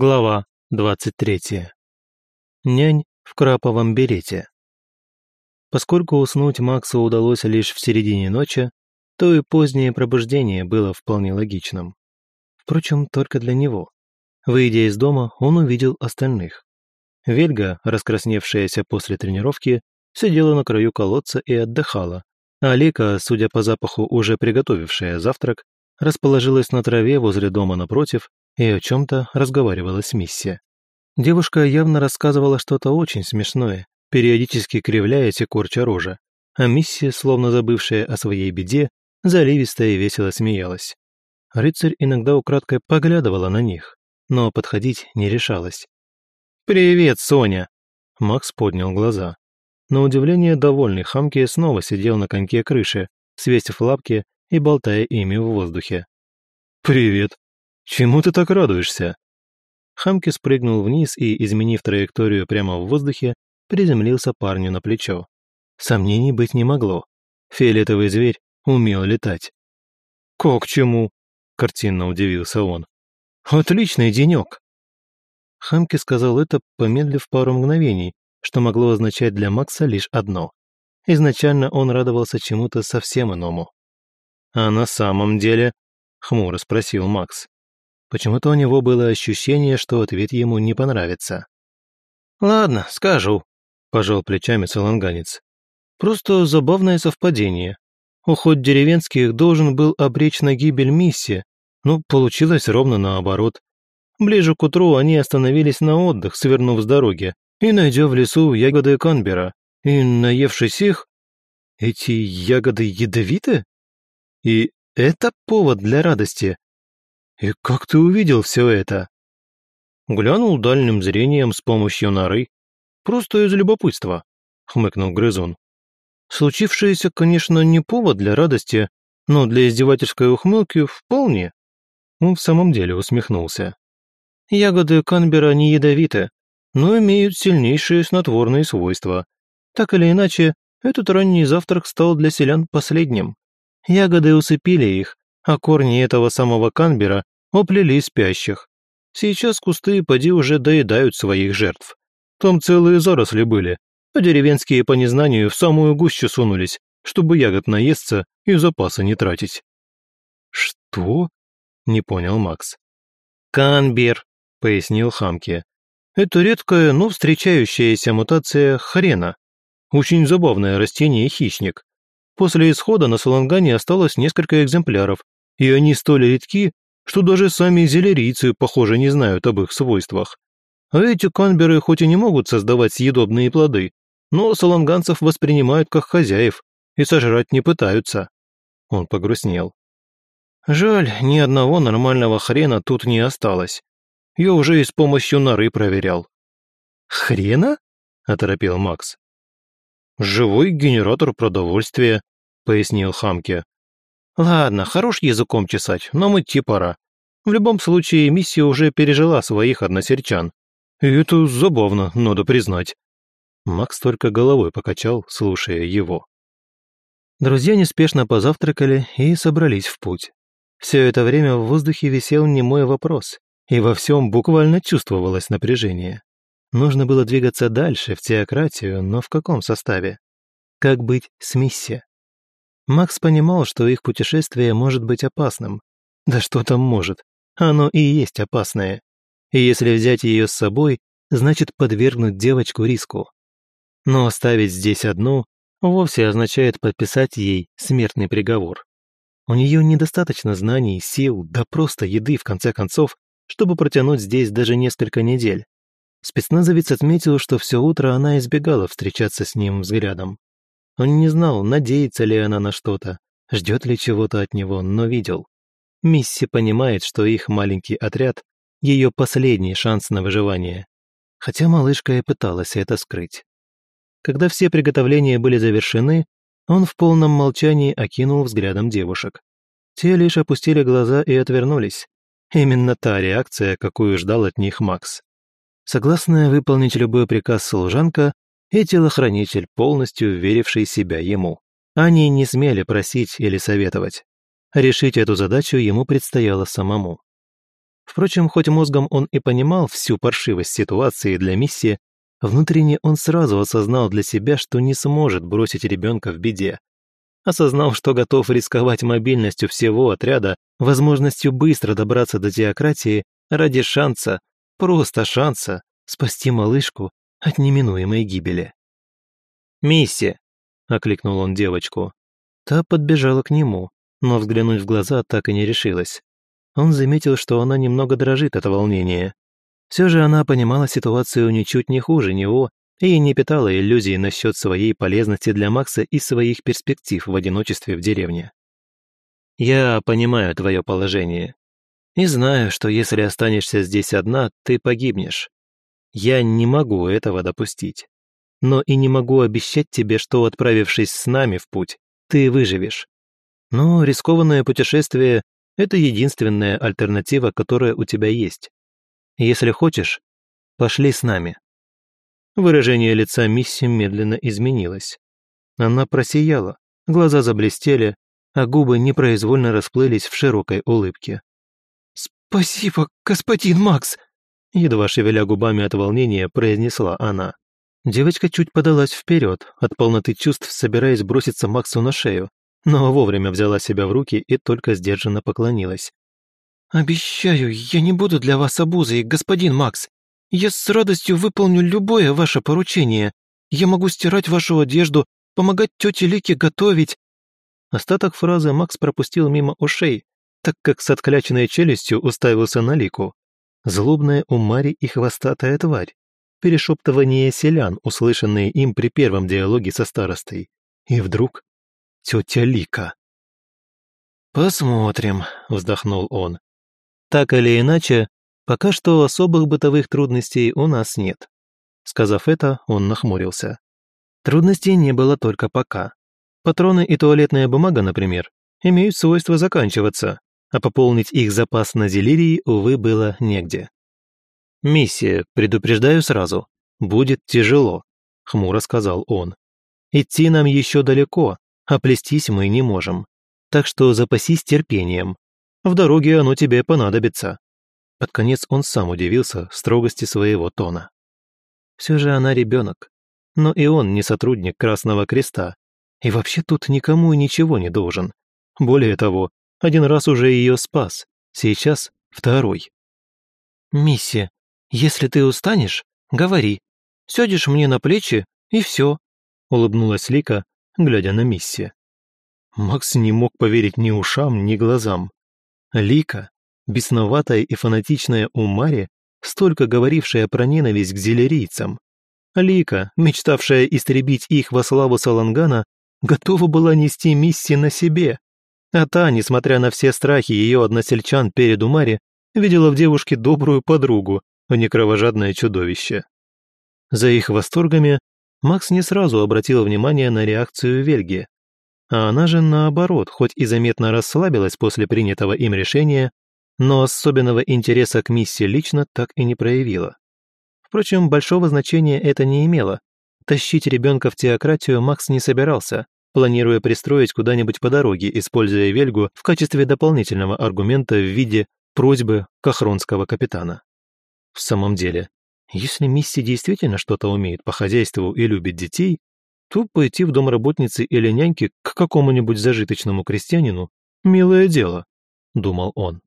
Глава 23. Нянь в краповом берете. Поскольку уснуть Максу удалось лишь в середине ночи, то и позднее пробуждение было вполне логичным. Впрочем, только для него. Выйдя из дома, он увидел остальных. Вельга, раскрасневшаяся после тренировки, сидела на краю колодца и отдыхала, а Лика, судя по запаху уже приготовившая завтрак, расположилась на траве возле дома напротив и о чем-то разговаривала с Мисси. Девушка явно рассказывала что-то очень смешное, периодически кривляясь и корча рожа, а Мисси, словно забывшая о своей беде, заливисто и весело смеялась. Рыцарь иногда украдкой поглядывала на них, но подходить не решалась. «Привет, Соня!» Макс поднял глаза. На удивление довольный Хамки снова сидел на коньке крыши, свесив лапки и болтая ими в воздухе. «Привет!» «Чему ты так радуешься?» Хамки спрыгнул вниз и, изменив траекторию прямо в воздухе, приземлился парню на плечо. Сомнений быть не могло. Фиолетовый зверь умел летать. «Как чему?» – картинно удивился он. «Отличный денек!» Хамки сказал это, помедлив пару мгновений, что могло означать для Макса лишь одно. Изначально он радовался чему-то совсем иному. «А на самом деле?» – хмуро спросил Макс. Почему-то у него было ощущение, что ответ ему не понравится. «Ладно, скажу», – пожал плечами саланганец. «Просто забавное совпадение. Уход деревенских должен был обречь на гибель миссии, но получилось ровно наоборот. Ближе к утру они остановились на отдых, свернув с дороги, и найдя в лесу ягоды канбера, и, наевшись их, эти ягоды ядовиты? И это повод для радости. «И как ты увидел все это?» Глянул дальним зрением с помощью норы. «Просто из любопытства», — хмыкнул Грызун. «Случившееся, конечно, не повод для радости, но для издевательской ухмылки вполне». Он в самом деле усмехнулся. «Ягоды канбера не ядовиты, но имеют сильнейшие снотворные свойства. Так или иначе, этот ранний завтрак стал для селян последним. Ягоды усыпили их, а корни этого самого канбера оплели спящих. Сейчас кусты поди уже доедают своих жертв. Там целые заросли были, а деревенские по незнанию в самую гущу сунулись, чтобы ягод наесться и запасы не тратить. «Что?» – не понял Макс. «Канбер», – пояснил Хамке. «Это редкая, но встречающаяся мутация хрена. Очень забавное растение-хищник. После исхода на Салангане осталось несколько экземпляров, и они столь редки, что даже сами зелерийцы, похоже, не знают об их свойствах. А эти канберы хоть и не могут создавать съедобные плоды, но саланганцев воспринимают как хозяев и сожрать не пытаются. Он погрустнел. Жаль, ни одного нормального хрена тут не осталось. Я уже и с помощью норы проверял. «Хрена?» – оторопел Макс. «Живой генератор продовольствия», – пояснил Хамке. Ладно, хорош языком чесать, но идти пора. В любом случае, миссия уже пережила своих односельчан. И это забавно, надо признать. Макс только головой покачал, слушая его. Друзья неспешно позавтракали и собрались в путь. Все это время в воздухе висел немой вопрос, и во всем буквально чувствовалось напряжение. Нужно было двигаться дальше, в теократию, но в каком составе? Как быть с миссией? Макс понимал, что их путешествие может быть опасным. Да что там может? Оно и есть опасное. И если взять ее с собой, значит подвергнуть девочку риску. Но оставить здесь одну вовсе означает подписать ей смертный приговор. У нее недостаточно знаний, сил, да просто еды, в конце концов, чтобы протянуть здесь даже несколько недель. Спецназовец отметил, что все утро она избегала встречаться с ним взглядом. Он не знал, надеется ли она на что-то, ждет ли чего-то от него, но видел. Мисси понимает, что их маленький отряд – ее последний шанс на выживание. Хотя малышка и пыталась это скрыть. Когда все приготовления были завершены, он в полном молчании окинул взглядом девушек. Те лишь опустили глаза и отвернулись. Именно та реакция, какую ждал от них Макс. Согласная выполнить любой приказ служанка, и телохранитель, полностью веривший себя ему. Они не смели просить или советовать. Решить эту задачу ему предстояло самому. Впрочем, хоть мозгом он и понимал всю паршивость ситуации для миссии, внутренне он сразу осознал для себя, что не сможет бросить ребенка в беде. Осознал, что готов рисковать мобильностью всего отряда, возможностью быстро добраться до теократии ради шанса, просто шанса, спасти малышку от неминуемой гибели. «Мисси!» — окликнул он девочку. Та подбежала к нему, но взглянуть в глаза так и не решилась. Он заметил, что она немного дрожит от волнения. Все же она понимала ситуацию ничуть не хуже него и не питала иллюзий насчет своей полезности для Макса и своих перспектив в одиночестве в деревне. «Я понимаю твое положение. И знаю, что если останешься здесь одна, ты погибнешь. Я не могу этого допустить. Но и не могу обещать тебе, что, отправившись с нами в путь, ты выживешь. Но рискованное путешествие это единственная альтернатива, которая у тебя есть. Если хочешь, пошли с нами». Выражение лица Мисси медленно изменилось. Она просияла, глаза заблестели, а губы непроизвольно расплылись в широкой улыбке. «Спасибо, господин Макс!» Едва шевеля губами от волнения, произнесла она. Девочка чуть подалась вперед, от полноты чувств собираясь броситься Максу на шею, но вовремя взяла себя в руки и только сдержанно поклонилась. «Обещаю, я не буду для вас обузой, господин Макс. Я с радостью выполню любое ваше поручение. Я могу стирать вашу одежду, помогать тете Лике готовить». Остаток фразы Макс пропустил мимо ушей, так как с откляченной челюстью уставился на Лику. Злобная у Мари и хвостатая тварь. Перешептывание селян, услышанные им при первом диалоге со старостой. И вдруг тетя Лика. «Посмотрим», — вздохнул он. «Так или иначе, пока что особых бытовых трудностей у нас нет». Сказав это, он нахмурился. Трудностей не было только пока. Патроны и туалетная бумага, например, имеют свойство заканчиваться, а пополнить их запас на зелирии, увы, было негде. «Миссия, предупреждаю сразу, будет тяжело», — хмуро сказал он. «Идти нам еще далеко, а плестись мы не можем. Так что запасись терпением. В дороге оно тебе понадобится». Под конец он сам удивился строгости своего тона. Все же она ребенок, но и он не сотрудник Красного Креста, и вообще тут никому ничего не должен. Более того, один раз уже ее спас, сейчас второй. «Мисси, если ты устанешь, говори. Сядешь мне на плечи, и все», — улыбнулась Лика, глядя на Мисси. Макс не мог поверить ни ушам, ни глазам. Лика, бесноватая и фанатичная у Мари, столько говорившая про ненависть к зелерийцам. Лика, мечтавшая истребить их во славу Салангана, готова была нести Мисси на себе. А та, несмотря на все страхи ее односельчан перед Умари, видела в девушке добрую подругу, а не кровожадное чудовище. За их восторгами Макс не сразу обратил внимание на реакцию Вельги. А она же, наоборот, хоть и заметно расслабилась после принятого им решения, но особенного интереса к миссии лично так и не проявила. Впрочем, большого значения это не имело. Тащить ребенка в теократию Макс не собирался, планируя пристроить куда-нибудь по дороге, используя Вельгу в качестве дополнительного аргумента в виде просьбы кахронского капитана. В самом деле, если Мисси действительно что-то умеет по хозяйству и любит детей, то пойти в домработницы или няньки к какому-нибудь зажиточному крестьянину – милое дело, думал он.